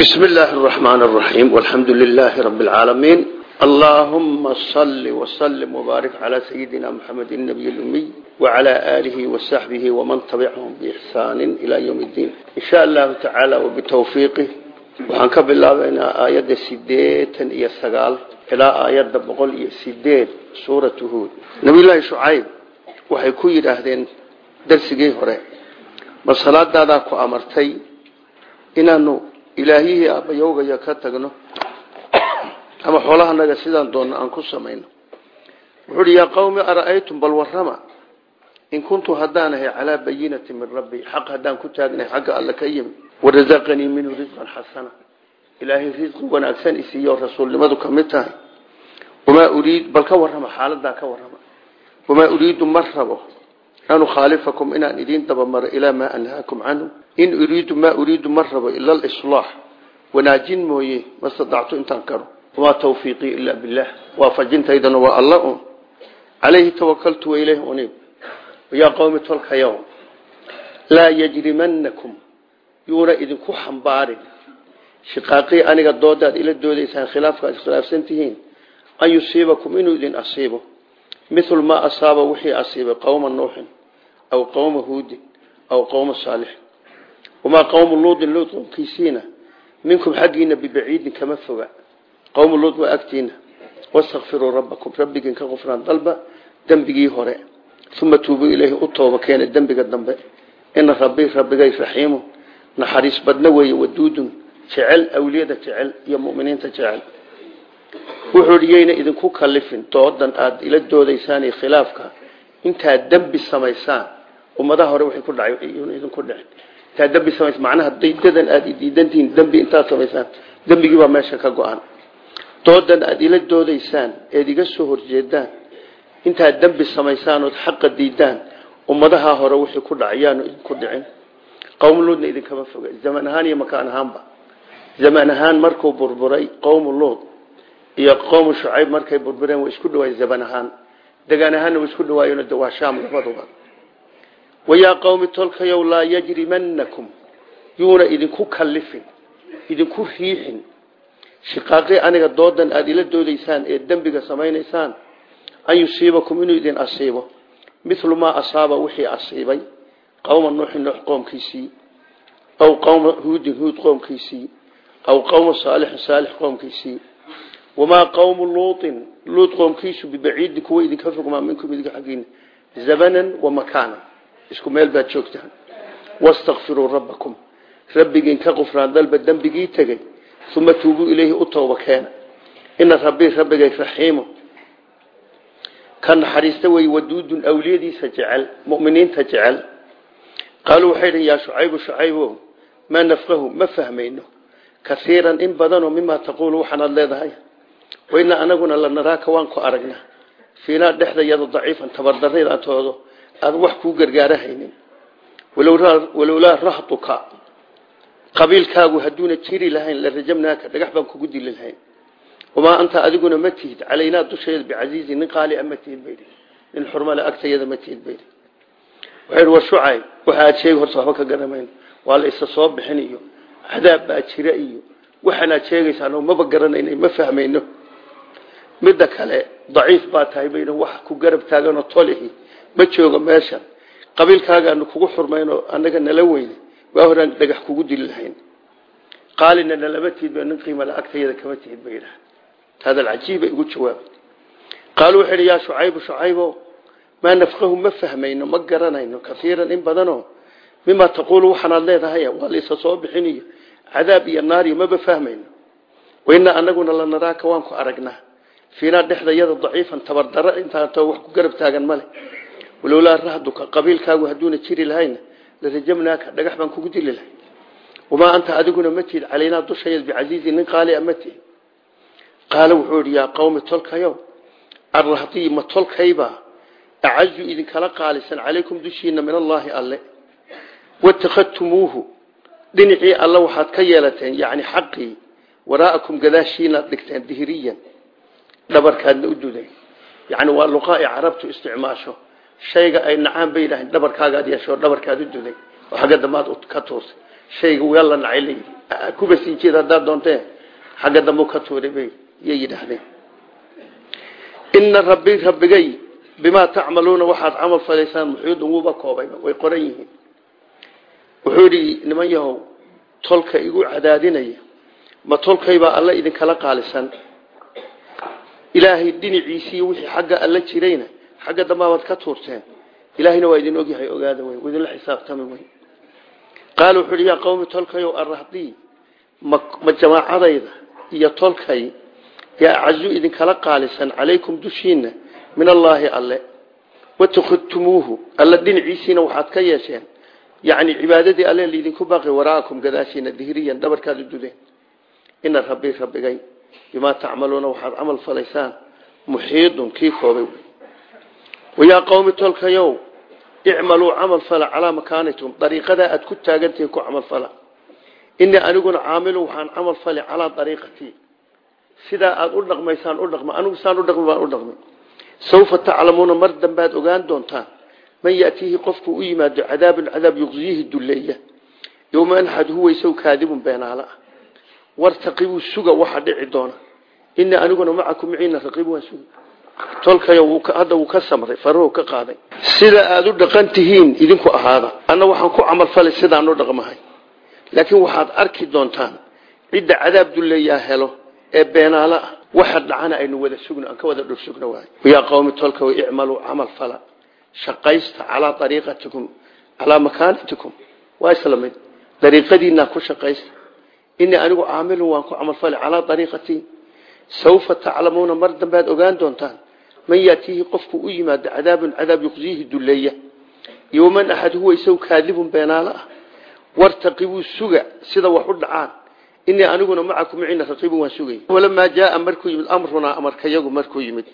بسم الله الرحمن الرحيم والحمد لله رب العالمين اللهم صل وسلم وبارك على سيدنا محمد النبي الأمي وعلى آله وصحبه ومن تبعهم بإحسان إلى يوم الدين إن شاء الله تعالى وبتوفيقه وحنك بالله بين آيات سديت إيا السقال إلى آيات بقول إيا سديت سورة هود نبي الله شعيب وحيكون يراهدين درسي هوري بصلاة دادا أمرتي inaanu ilaahiyihii aabbayowgaya ka tagno. Ama xoolahanaga sidaan doonno aan ku samayno. Wuxuu uhi qawmi ara'aytum bal warrama? In kuntu haddaan ahay calaa bayinati min rabbi xaq haddaan ku taagnahay xagga alle ka yimi warazaqanii minhu risqan xasana. Ilaahay risqi wanaagsan isiiyo rasuulnimadu ka mid tahay. Uriid bal ka warrama xaaladaa ka warrama. Wamaa uriidu ma rabo an ukhaalifakum inaan idiin dabamaro ilaa maa anhaakum canhu in uriidu maa uriidu ma rabo ila alislaax. Wanaajin mooye ma stadactu intaan karo. Wamaa tawfiiqii ilaa billaah waafajintaydana waa alla un. Calayhi tawakaltu wa ilayhi uniib. Yaa qowmi tolkayow laa yajrimanakum yuuna idinku xambaarin. Shiqaaqii aniga doodaad ila doodaysaan khilaafka ad iskhilaafsan tihiin. An yusiibakum inuu idin asiibo. Mithlu maa asaaba wixii asiibay qowma nuuxin aw qowma huudin aw qowma wamaa qowmu luudin luud qowmkiisiina minkum xaggiina bibaciidin kama foga qowmu luud waa agtiina wastakfiruu rabbakum rabbigiin ka qufraan dalba dembigii hore uma tuubuu ileyhi u tooba keena dembiga dambe ina rabbi rabbigay raxiimu naxariis badna weeye waduudun jecel awliyada jecel iyo muminiinta jecel wuxuu hi yayna idinku kalifin doodan aada ila doodaysaan iyo khilaafka intaad dembi samaysaan ummadaha hore waxay ku dhacay idinku dhicin intaad dembi samays macnaha daydadan aada diidantihiin dembi intaad samaysaan dembigii baa meesha ka go-an doodan ila doodaysaan eed iga soo horjeedaan intaad dembi samaysaan ood xaqa diidaan ummadaha hore wixii ku dhacay yaanu idinku dhicin. Qowmu luudna idinkama foga zaman ahaan iyo makaan ahaanba. Zaman ahaan markuu burburay qowmu luud iyo qowmu shucayb markay burbureen way isku dhawaayeen zaman ahaan. Degaan ahaanna way isku dhawaayeen de waa shaam labaduba wayaa qowmi tolkayow laa yajrimanakum yuuna idinku kallifin idinku riixin shiqaaqii aniga doodan aada ila doodaysaan ee dembiga samaynaysaan an yusiibakum inuu idin asiibo mithlu maa asaaba wixii asiibay qowma nuuxin nuux qoomkiisii aw qowma huudin huud qoomkiisii aw qowma saalixin saalix qoomkiisii wamaa qowmu luuin luut qoomkiisu bibaciidin kuwa idinka fogmaa minkum idinka xaggiina zamanan wa makaana isku meel baad joogtaan. Wastakfiruu rabbakum. Rabbigiin ka qufraan dalba dembigii tegey uma tuubuu ileyhi u tooba keena. Ina rabbii rabbigay raxiimu ka naxariista wey waduudun awliyadiisa jecel muminiinta jecel. Qaaluu waxay dhi yaa shucaybu shucaybo maa nafqahu ma fahmayno? Kaiiran in badanoo mimaa taquulu waxaanaad leedahay. Waina anaguna la naraaka waan ku aragna fiinaa dhexdayada daciifan tabardaradaantoodo aad wax kuu gargaarahaynin. Walowlaa rahtuka qabiilkaagu hadduuna jiri lahayn la rajamnaaka dhagax baan kugu dili lahayn. Wamaa anta adiguna ma tihid calaynaa dusheeda bicasiizin nin qaalia ma tihid baydi nin xurmale agtayada ma tihid baydi waxay war shucay waxa aad sheegi horta waxba ka garamayno waa la isa soo bixin iyo cadaab baa jira iyo waxaanaad sheegaysaan maba garanayno ma fahmayno. Midda kale daciif baa tahay bayna wax ku garab taaganoo tolihi ma joogo meeshan. Qabiilkaagaanu kugu xurmayno annaga nala weyne waa horaan dhagax kugu dili lahayn. Qaalina nalama tihid ba nin qiimala agtayada kama tihid ba yidhaha hadal cajiiba igu jawaabay qaaluu waxay idhi yaa shucaybu shucaybo nafqahu ma fahmayno ma garanayno kaiiran in badanoo mimaa taquulu waxaanaad leedahay waa soo bixiniyo. Cadaab iyo naariyo maba fahmayno. Waina anaguna la naraaka waan ku aragnaa fiinaa dhexdayada daciifan tabardaro intaatoo wax ku garab taagan male walowlaa rahduka qabiilkaagu hadduuna jiri lahayna la rajamnaaka dhagax baan kugu dili lahay wamaa anta adiguna ma tihid calaynaa dushayad bicasiizin nin qaalia ma tihid qaala wuxuu idhi yaa qowmi tolkayo arrahdiyi ma tolkayba acazu idinkala qaalisan calaykum dushiina min allaahi alle watakhadtumuuhu dhinacii alle waxaad ka yeelateen yani xaqii waraa'akum gadaashiinaad dhigteen dihriyan dhabarkaadna u duday yani waa luqaai carabtu shayga ay nacaan bay yidhaaheen dhabarkaagaad yeesho dhabarkaad u duday oo xagga dambaad ka tuursay shayga waa la nacay kuba sii jeed haddaad doonteen xagga dambu ka tuuray bay yay yidhaahdeen. Rabbi rabbigay bimaa tacmaluuna waxaad camal falaysaan muxiidun wuuba koobayba way qoran yihiin. Wuxuu yidhi niman yahow tolka igu cadaadinaya ma tolkaybaa alla idinkala qaalisan. Ilaahay dhinaciisii wixii xagga alla jirayna xagga dambaabaad ka tuurteen. Ilaahayna waa idin ogyahay ogaada wey idinla xisaabtami wey qaala wuxuu qawmi tolkayow arrahdii ma jamaacadayda iyo tolkay yaa acazu idinkala qaalisan calaykum dushiinna min allaahi alle watakhidtumuuhu alla dhinaciisiina waxaad ka yeesheen yacni cibaadadii alle laydinku baaqi waraakum gadaashiina dihriyan dhabarkaad u dudeen. Ina rabbii rabbigay bimaa tacmaluuna waxaad camal falaysaan muxiidun kii koobay wayaa qowmi tolkayow icmaluu camal fala calaa makaanitum dariiqadaa aad ku taagantihiin ku camal fala. Inii aniguna caamilun waxaan camal fali calaa dariiqatii sidaa aad u dhaqmaysaan u dhaqma anigu saan u dhaqmi baan u dhaqmi. Sawfa taclamuuna mar dambaad ogaan doontaan man yatiihi qofku u yimaado cadaabun cadaab yuqsiyihi dulleeya. Yowma anxad huwa isaw kaadibun beenaala. Ah wartaqibuu suga waxa dhici doona. Inii aniguna macakum miciina raqiib waan suga tolkayo hadda wuu ka samray farahu ka qaaday. Sida aad u dhaqan tihiin idinku ahaada. Anna waxaan ku camalfalay sidaan u dhaqmahay. Laakiin waxaad arki doontaan cidda cadaab dulleeyaa helo ee beenaalo ah. Waxa dhacana aynu wada sugno aan ka wada dhul sugno waay yaa qowmi tolka icmaluu camal fala. Shaqaysta calaa ariiqatikum calaa makaanatikum. Waa isla mid. Dariiqadiinaa ku shaqaysta. Inii anigu caamilun waan ku camalfalay calaa ariiqatii sawfa taclamuuna mar dambead ogaan doontaan man yaatiihi qofku u yimaado cadaabun cadaab yuqsiyihi dulleeya yowman axad huwa isagu kaadibun beenaalo ah wartaqibuu suga sida wax u dhacaan inii aniguna macakum miciina raqiibun waan sugay walamaa jaaa markuu yimid amrunaa amarkayagu markuu yimid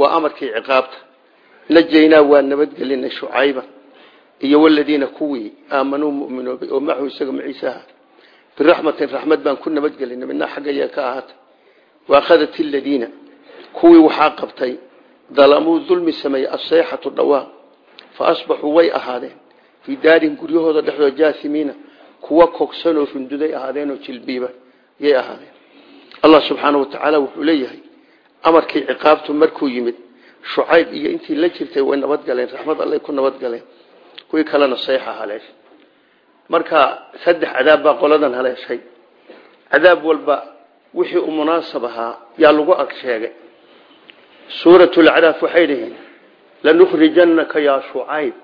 waa amarkii ciqaabta najaynaa waa nabadgelinay shucayba iyo waladiina kuwii aamanuu muminoobay oo macahu isaga maciisaha biraxmatin raxmad baan ku nabadgelinay midnaa xaggayaa ka ahaata waakhadat aladiina kuwii waxaa qabtay dalamuu dulmi sameeyey aseyxatu dhawaaq fa asbaxuu way ahaadeen fii daarihim guryahooda dhexdooda jaasimiina kuwa kogsanoo runduday ahaadeenoo jilbiiba yay ahaadeen allah subxaana wa tacaala wuxuu leeyahay amarkii ciqaabtu markuu yimid shucayb iyo intii la jirtay way nabadgaleen raxmad allay ku nabadgaleen kuwii kalena sayxa haleeshay marka saddex cadaab baa qoladan haleeshay cadaab walba wixii u munaasab ahaa yaa lagu ag sheegay. Suuratulcadaab waxay dhaheen lanukhrijannaka yaa shucayb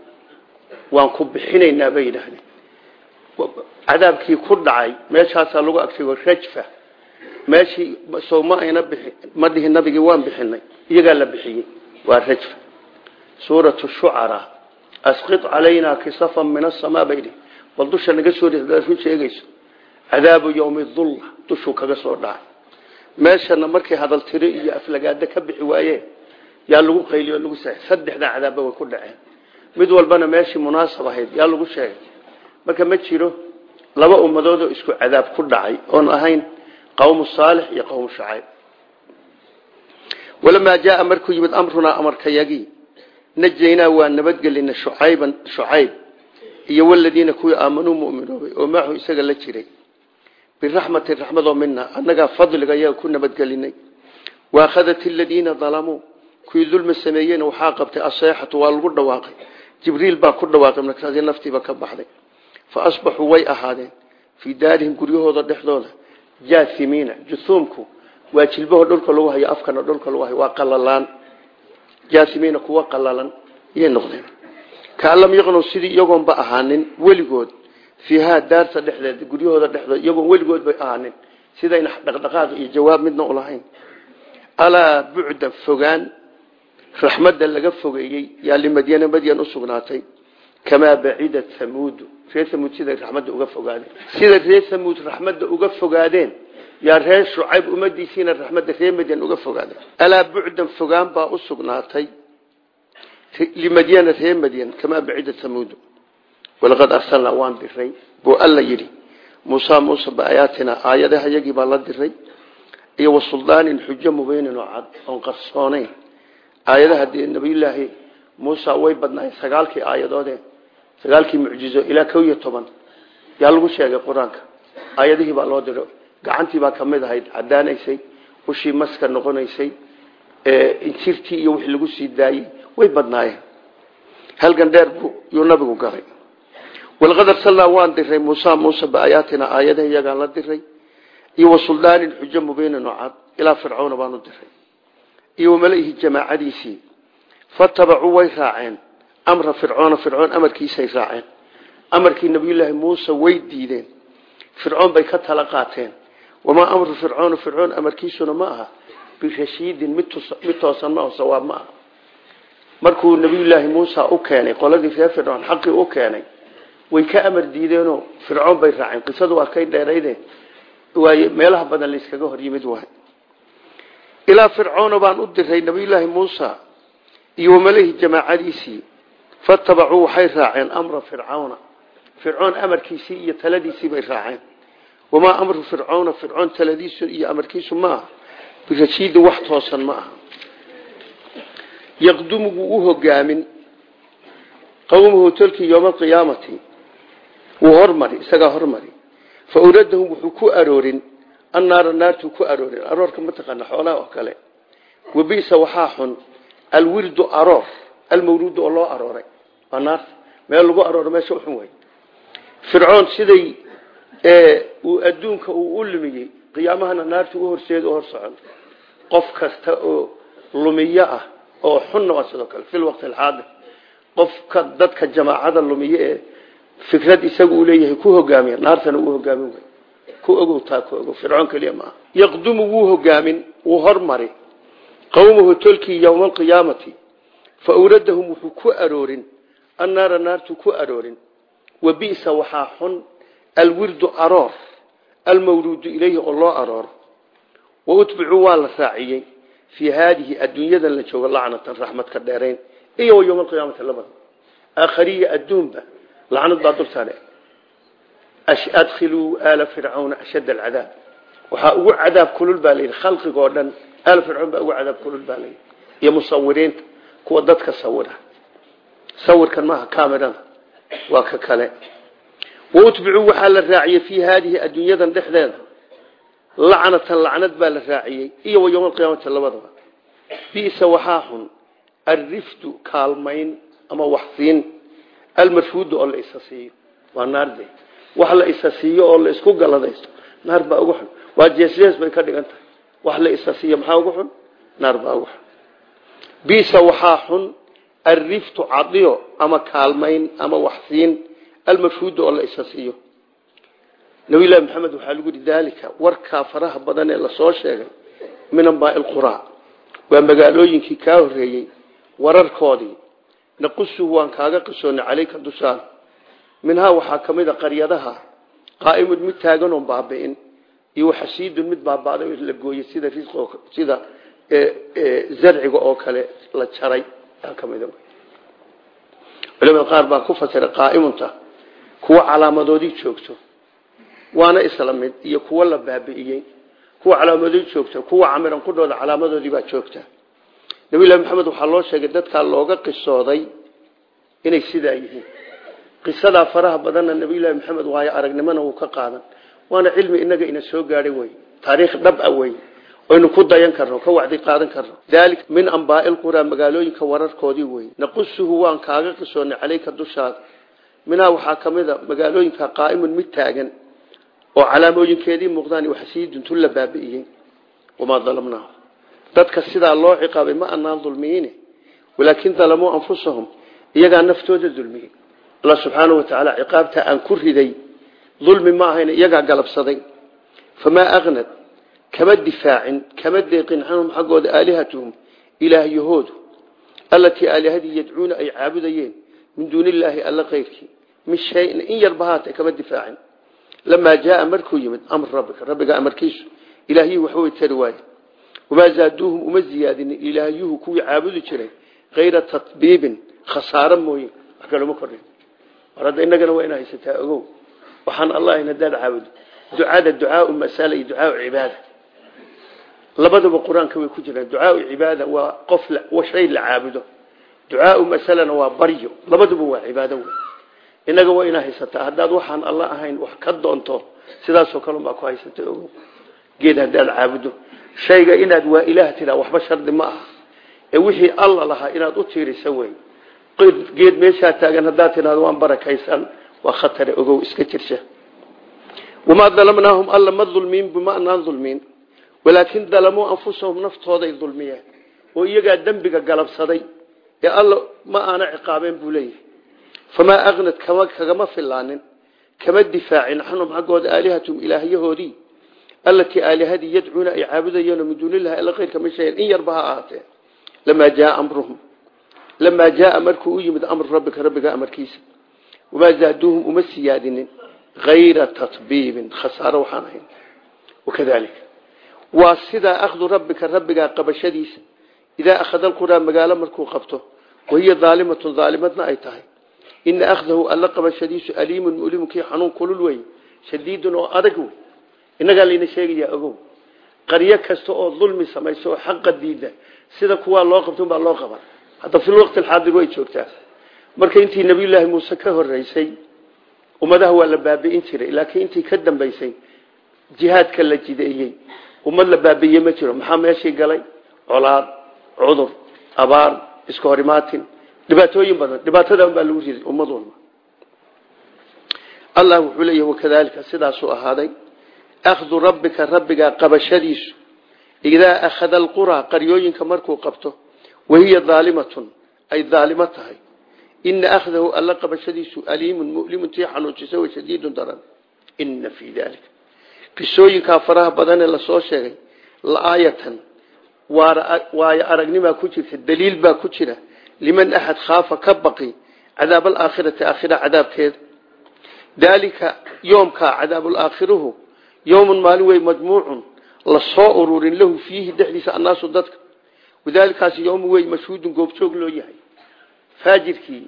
waan ku bixinaynaa bay yidhaahdeen. Cadaabkii ku dhacay meeshaasaa lagu ag sheego rajfa. Meeshii soo ma ayna bixin ma dhihin nabigii waan bixinay iyagaa la bixiyey. Waa rajfa. Suuratu shucaraa asqid calaynaa kisafan min asamaa bay dhihi bal dusha naga soo ri hadaad run sheegayso. Cadaabu yowmi dulla dushuu kaga soo dhacay meeshana markay hadaltiro iyo aflagaado ka bixi waayeen yaa lagu qayliyo lagu sa saddexdaa cadaabba way ku dhaceen. Mid walbana meeshii munaasab ahayd yaa lagu sheegay. Marka ma jiro laba ummadoodoo isku cadaab ku dhacay oon ahayn qowmu saalix iyo qowmu shacayb walamaa jaaa markuu yimid amrunaa amarkayagii najaynaa waa nabadgelina shucayban shucayb iyo waladiina kuwii aamanuu muminoobay oo maaxu isaga la jiray biraxmatin raxmadoo mina annagaa fadliga ayaga ku nabadgelinay. Waakhadat aladiina dalamuu kuwii dulmi sameeyeyna waxaa qabtay aseexatu waa lagu dhawaaqay. Jibriil baa ku dhawaaqay markaasi naftiiba ka baxday. Fa asbaxuu way ahaadeen. Fii daarihim guryahooda dhexdooda jaasimiina juhuumku waa jilbaho dhulka lagu hayo afkana dhulka lagu hayo waa qalalaan jaasimiina kuwa qalalan iyay noqdeen. Kaan fiihaa daarta dhexdeeda guryahooda dhexdooda iyagoon weligood bay ahaanin. Sidayna dhaqdhaqaaq iyo jawaab midna u lahayn. Alaa bucda fogaan raxmadda laga fogeeyey yaa limadyana madyan u sugnaatay. Kamaa bacidat hamuudu reer hamuud siday raxmadda uga fogaadeen. Sida reer hamuud raxmadda uga fogaadeen yaa reer shucayb ummadiisiina raxmadda reer madyan uga fogaadeen. Alaa bucdan fogaan baa u sugnaatay limadyana reer walaqad arsalnaa waan diray buu alla yidhi muusa muusa biaayaatina aayadaha yagii baa la diray iyo wasuldaanin xujo mubeynin oo cad oon qarsooneyn aayadaha dee nabiyulaahi muusa way badnaayeen sagaalkii aayadoode sagaalkii mucjizo ilaa kow iyo toban. Yaa lagu sheegay qur'aanka. Aayadihii baa loo diro. Gacantii baa ka mid ahayd cadaanaysay ushii maska noqonaysay injirtii iyo wixii lagu sii daayey way badnaayeen. Halgan dheer buu yuu nabigu galay walqad arsalnaa waan diray muusa muuse biaayaatina aayadaha iyagaan la diray iyo wasuldaanin xujo mubiinin oo cad ilaa fircawna baanu diray iyo wamala'ihi jamaacadiisii fatabacuu way raaceen. Amra fircoona fircoon amarkiisay raaceen. Amarkii nabiyullaahi muuse way diideen. Fircoon bay ka tala qaateen. Wamaa amru fircoona fircoon amarkiisuna ma aha. Birashiidin mid toosan ma sawaab ma aha. Markuu nabiyullaahi muusa u keenay way ka amar diideenoo fircoon bay raaceen. Qisadu waa kay dheerayde waaye meelaha badan layskaga hor yimid waay ilaa fircoona baan u diray nabiyullaahi muusa iyo wamalahi jamaacadiisii fatabacuu waxay raaceen amra fircawna fircoon amarkiisii iyo taladiisii bay raaceen. Wamaa amru fircawna fircoon taladiisu iyo amarkiisu ma aha. Birashiidin wax toosan ma aha. Yaqdumu u hogaamin qowmuhu tolkii yowma alqiyaamati wuu hormari isagaa hormari. Fa uradahum wuxuu ku aroorin annaara naartuu ku aroorin. Aroorka mataqaana xoolaha oo kale. Wabisa waxaa xun alwirdu aroor almawruudu oo loo arooray. Waa naarta meel lagu arooro meesha uxun wey fircoon siday uu adduunka uu u lumiyey qiyaamahana naarta u horseeda u hor socon. Qof kasta ah fikrad isaga uu leeyahay ku hogaamiya naartana uu hogaamin wey ku ogow taa ku ogow. Fircoon keliya maaha yaqdumu wuu hogaamin wuu hormari. Qowmuhu tolkii yowma alqiyaamati fa awradahum wuxuu ku aroorin annaara naartuu ku aroorin. Wa bisa waxaa xun alwirdu aroor almawruudu ilayhi oo loo wa utbicuu waa la raaciyey. Fii haadihi adduunyadan la joogo lacnatan raxmadka dheerayn. Iyo yowma alqiyaamati labada. Aakhariya adduunba lacnad baa dultaale adkhiluu aala fircawna ashadda alcadaab. Waxaa ugu cadaab kulul baa layidhi khalqiga oo dhan aala fircawn baa ugu cadaab kulul baa layidhi iyo musawiriinta kuwa dadka sawira. Sawirkan maaha camerada waa ka kale. Wautbicuu waxaa la raaciyey fii haadihi adduunyadan dhexdeeda. Lacnatan lacnad baa la raaciyey iyo wa yowma alqiyaamati labadaba. Bisa waxaa xun alrifdu kaalmayn ama waxsiin almarfuudu oo la isa siiyo? Waa naarde wax la isa siiyo oo la isku galadaysto naar baa ugu xun. Waa jeesjees bay ka dhigan tahay. Wax la isa siiyo maxaa ugu xun? Naar baa ugu xun. Bisa waxaa xun alriftu cadiyo ama kaalmayn ama waxsiin. Almarfuudu oo la isa siiyo. Nabilahi maxamed waxaa warkaa faraha badan ee la soo sheegay waa magaalooyinkii kaa horeeyey wararkoodii naqusuhu waan kaaga qisoonay caleyka dushaada minhaa waxaa ka mid a qaryadaha qaa'imun mid taaganoon baabi'in iyo xasiidun mid baaba'day la gooyey sida sida zarciga oo kale la jaray ka mid culamada qaar baa ku fasiray qaa'imunta kuwa calaamadoodii joogto waana isla mid iyo kuwa la baabi'iyey kuwa calaamadoodii joogta kuwa camiran qudhooda calaamadoodii baa joogta nabilahi maxamed waxaa loo sheegay dadkaa looga qisooday inay sidaa yihiin. Qisadaa faraha badanna nabiylahi maxamed waayo aragnimona wuu ka qaadan. Waana cilmi inaga ina soo gaadhay wey. Taariikh dhab a wey. Aynu ku dayan karno ka wacdi qaadan karno. Daalik min ambaai lquraa magaalooyinka wararkoodii wey. Naqusuhu waan kaaga qisoonay caleyka dushaada minhaa waxaa ka mid a magaalooyinka qaa'imun mid taagan oo calaamooyinkeedii muuqdaan waxasiidun tun la baabi'iyey wamaa dalamnaahu dadka sidaa loo ciqaabay ma anaan dulmiyin walaakin dalamuu anfusahum iyagaa naftooda dulmiyey allah subxaanau watacaala ciqaabta aan ku riday dulmi ma ahayn iyagaa galabsaday. Famaa agnad kama difaacin kama deeqin canhum xaggooda aalihatuhum ilaahyahoodu allatii aalihadii yadcuuna ay caabudayeen min duuni alla keyrkii min shayin in yarba haatee kama difaacin. Lamaa jaaa markuu yimid amr rabbika rabbiga amarkiisu. Ilaahyuhu waxbay tari waaye wamaa zaaduuhum uma ziyaadinin ilaahyuhu kuwii caabudi jiray kayra tatbiibin khasaaro mooye wax kaloma kordhin mar hadda innagana waa inaa haysataa ogow waxaan allah in hadaad caabudo ducada ducaau masala iyo ducaau cibaada labadaba qur'aanka way ku jiraan ducaau cibaada waa qof shay la caabudo ducaau masalana waa baryo labaduba waa cibaado wey inaga waa inaa haysataa haddaad waxaan alla ahayn wax ka doonto sidaasoo kale baa ku haysata ogow geed haddaad caabudo shayga inaad waa ilaah tiraa waxba shardi ma aha. Ee wixii alla lahaa inaad u tiirisa wey geed meeshaa taagan haddaad tidhahdo waan barakaysan waa khatare ogow iska jirsha wamaa dalamnaahum alla ma dulmiin bima anaan dulmiin. Walaakin dalamuu anfusahum naftooday dulmiyeen. Oo iyagaa dembiga galabsaday. Ee alla ma aana ciqaabeen buu leeyahay. Famaa aknad kagama filaanin kama difaacin canhum xaggooda aalihatum ilaahyahoodii allatii aalihadii yadcuuna ay caabudayeen min duunilahi alla keyrka ma sheegeen in yarba ha ahaatee lamaa jaaa amruhum lamaa jaaa markuu u yimid amru rabbika rabbiga amarkiisa. Wamaa zaaduuhum uma siyaadinin hayra tatbiibin khasaaro waxaan ahayn. Wakadalika waa sidaa akhdu rabbika rabbigaa qabashadiisa. Idaa akhada alquraa magaalo markuu qabto wahiya daalimatun daalimadna ay tahay. Ina akhdahu alla qabashadiisu aliimun mulimun kii xanuun kulul wey shadiidun oo adag wey innagaa layna sheegayaa ogow. Qaryo kasta oo dulmi samaysa oo xaqa diida sida kuwaa loo qabta unbaa loo qaban hadda fi lwaqti alxaadir way joogtaa. Marka intii nabiyullaahi muuse ka horeysay ummadaha waa la baabi'in jiray laakiin intii ka dambaysay jihaadka la jideeyey ummad la baabi'iye ma jiro. Maxaa meeshii galay? Colaad cudur abaar iska horimaatin dhibaatooyin badan. Dhibaatadan baa lagu riday ummad walba. Allah wuxuu leeyahy wakadalika sidaasuu ahaaday akhdu rabbika rabbigaa qabashadiisu idaa akhada alquraa qaryooyinka markuu qabto wahiya daalimatun ay daalimo tahay ina akhdahu alla qabashadiisu aliimun mulimun tii xanuujisa way shadiidun daran ina fii dalika qisooyinkaa faraha badanee la soo sheegay laaayatan waayo aragnimaa ku jirta daliil baa ku jira liman axad khaafa ka baqi cadaab alaakhirati aakhira cadaabkeeda daalika yowmun maalin wey majmuucun la soo ururin lahu fiihi dhexdiisa annaasu dadka wadaalikaasi yowmu wey mashhuudun goobjoog loo yahay faajirkii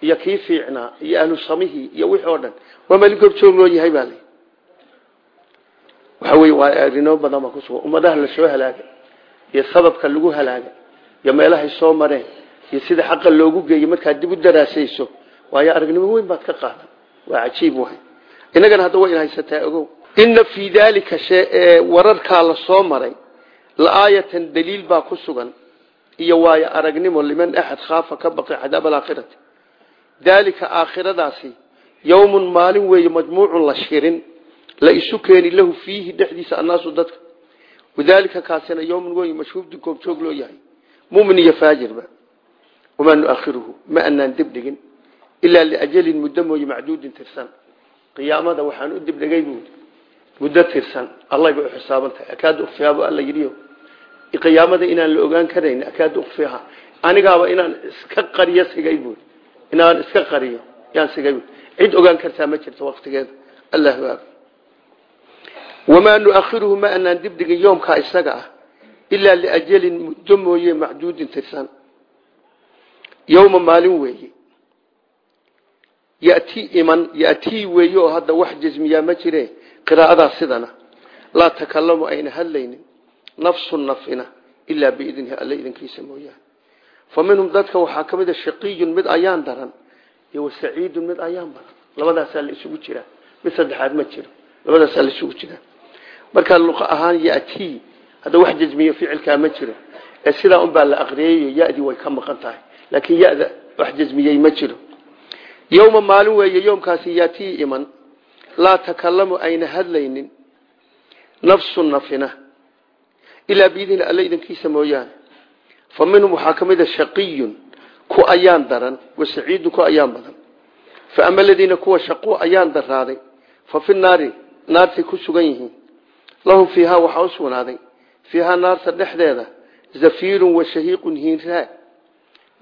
iyo kii fiicnaa iyo ahlu samihii iyo wixii oo dhan waa maalin goobjoog loo yahay baa waxa wey waa arrinoo badan baa kusugan ummadaha la soo halaagay iyo sababka lagu halaagay iyo meelahay soo mareen iyo sida xaqa loogu geeyey markaad dib u daraasayso waayo ina fii daalika wararkaa la soo maray laaayatan daliil baa ku sugan iyo waayo aragnimo liman axad khaafa ka baqi cadaab alaakhirati daalika aakhiradaasi yowmun maalin weeye majmuucun la shirin la isu keeni lahu fiihi dhexdiisa annaasu dadka wadaalika kaasina yowmun wey mashhuudin goobjoog loo yahay mumin iyo faajirba wamaa nuakhiruhu ma anaan dibdhigin ilaa muddo tirsan allay bay u xisaaban tahay akaad ukfihabu alla yidhiyo qiyaamada inaan la ogaan karayn akaad ukfiha anigaaba inaan iska qariyo sigay buui inaan iska qariyo yaan sigay buui cid ogaan kartaa ma jirto waqtigeeda allahu akbar. Wamaa nuakhiruhu ma anaan dibdhigin yoomkaa isaga ah ilaa liajalin muddo mooye macduudin tirsan. Yowma maalin weeye yati iman yatii weeye oo hadda wax jasmiyaa ma jire qiraa'adaa sidana laa takalamu ayna hadlaynin nafsu nafina ilaa biidnihi alla idinkiisa mooyaane. Fa minhum dadka waxaa ka mid a shaqiyun mid ayaan daran iyo wasaciidun mid ayaan badan labadaasaa la isugu jiraa mid saddexaad ma jiro. Labadaasaa la isugu jiraa markaa luqa ahaan yatii hadda wax jasmiyo ficilkaa ma jiro. Ee sidaa unbaa la aqriyayo yadii way ka maqan tahay. Laakiin yada wax laa takalamu ayna hadlaynin. Nafsu nafina. Ilaa biidnihi alla idinkiisa mooyaane. Fa minhum waxaa ka mid a shaqiyun ku ayaan daran wasaciidun ku ayaan badan. Fa ama aladiina kuwa shaquu ayaan daraaday fa fi naari naartay ku sugan yihiin. Lahum fiihaa waxaa u sugnaaday. Fiihaa naarta dhexdeeda zafiirun wa shahiiqun hiinraa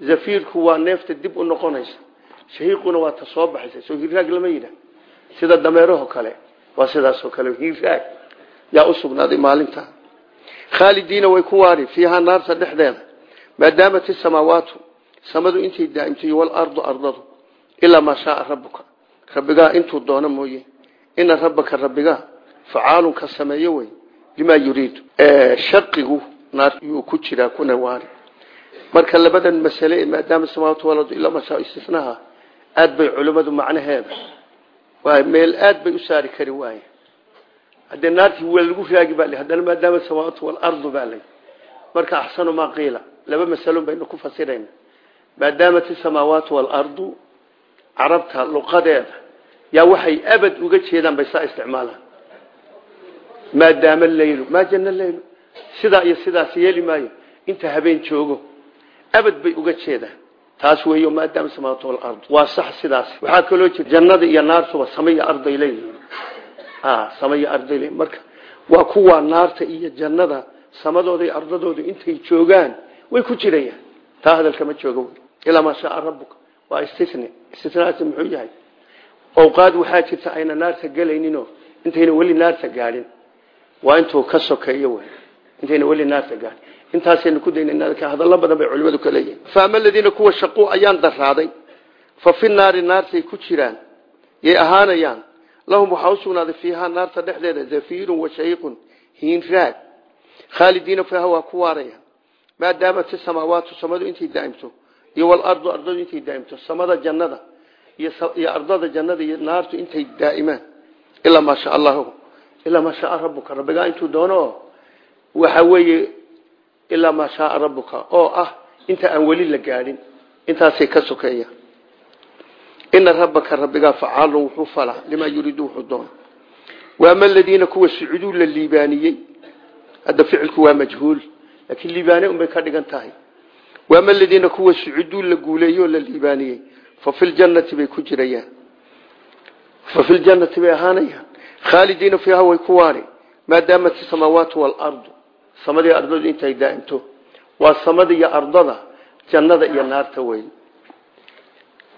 zafiirku waa neefta dib u noqonaysa. Shahiiquna waa ta soo sida dameeraho kale waa sidaasoo kale hiiraag yaa u sugnaaday maalinta. Khaalidiina way ku waari fiihaa naarta dhexdeeda maadaamat isamaawaatu samadu intay daa'imtay walardu ardadu ilaa maa shaaa rabuka rabbigaa intuu doono mooye ina rabbaka rabbigaa facaalun ka sameeyo wey limaa yuriidu. Shaqigu naar yuu ku jiraa kuna waari. Marka labadan masale maadaama samaawaatu waladu ilaa maa shaa istinaha aad bay culimmadu macnaheeda meel aad bay u saari kari waaye haddee naartii waa lagu raagi baa haddana maadaama samaawaatu waalardu baa lay marka axsanu maa qiila laba masalo baynu ku fasirayna. Maadaamat isamaawaatu waalardu carabta luqadeeda yaa waxay abad uga jeedaan bay saa isticmaalaan. Maadaama leylu maa jana leylu? Sidaa iyo sidaas yeeli maayo. Inta habeen joogo abad bay uga jeedaan taas weeyo maadaama samaawaatu waalardu waa sax sidaas. Waxaa kaloo jira jannada iyo naartuba samaiyo arday leeyihiin. Samaiyo arday leeyihiin marka waa kuwa naarta iyo jannada samadooda iyo ardadooda intay joogaan way ku jirayaan. Taa hadalka ma jooga ilaa maa shaaa rabuka waa istisni istisnaasi muxuu yahay? Awqaad waxaa jirta ayna naarta gelayninoo intayna weli naarta gaadhin. Waa intuu ka sokeeyo intayna weli naarta gaadhin intaasaynu ku dayna hadallo badan bay culimadu ka leeyihiin faama aladiina kuwa shaquu ayaan daraaday fa fi naari ku jiraan yay ahaanayaan lahum waxaa fiihaa naarta dhexdeeda zafiirun wa shayiqun hiinraag khaalidiina fiiha waa ku waaraya maadaamat isamaawaatu samadu intay daa'imto iyo walardu ardadu intay daa'imto samada jannada iyo ardada jannada iyo naartu intay daa'imaan. Ilaa maa shaa allahu ilaa maa shaaa rabuka rabbigaa intuu doono waxa weeye ilaa maa shaaa rabuka oo ah inta aan weli la gaadhin intaasay ka sokeeya ina rabbaka rabbigaa facaalun wuxuu falaa limaa yuriidu wuxuu doono waama aladiina kuwa sucuduu la liibaaniyey? Hadda ficilku waa majhuul laakiin liibaane unbay ka dhigan tahay. Waama aladiina kuwa sucuduu la guuleeyey oo la liibaaniyey? Fa fi ljannati bay ku jirayaan. Fa fi ljannati bay ahaanayaan. Khaalidiina fiiha way ku waari. Maadaamat isamaawaatu waalardu samadii ardadu intay daa'imto waa samada iyo ardada jannada iyo naarta wey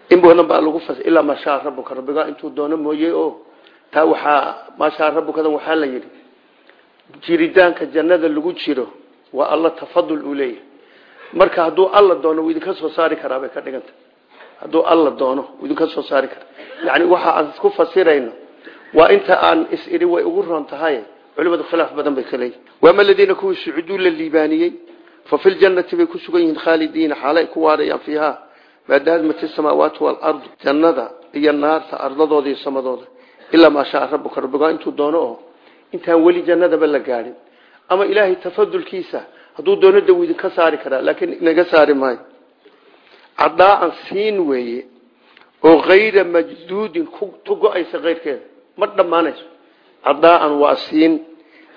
in badan baa lagu fas ilaa maa shaa rabuka rabbigaa intuu doono mooye oo taa waxaa maa shaa rabukadan waxaa la yidhi jiritaanka jannada lagu jiro waa alla tafadul uu marka hadduu alla doono wuu idinka soo saari karaa bay ka dhiganta. Hadduu alla doono wuu idinka soo saari karaa. Yacni waxa aan ku fasirayno waa inta aan is-idhi way ugu roon tahay culimadu khilaaf badan bay ka leeyihiin waama aladiina kuwii sucuduu la liibaaniyey fa fi ljannati bay ku sugan yihiin khaalidiina xaala ay ku waarayaan fiiha maadaamat isamaawaatu waalardu jannada iyo naarta ardadooda iyo samadooda. Ilaa maa shaa rabuka rabbigaa intuu doono oo intaan weli jannadaba la gaadhin ama ilaahay tafadulkiisa hadduu doono da wuu idinka saari karaa laakiin inaga saari maayo. Cadaaan siin weeye oo kayra majduudin dhammaanayso cadaaan waa siin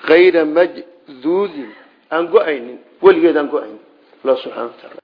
kayra majduudin aan go'aynin weligeed aan go'aynin. Allah subxana wa taala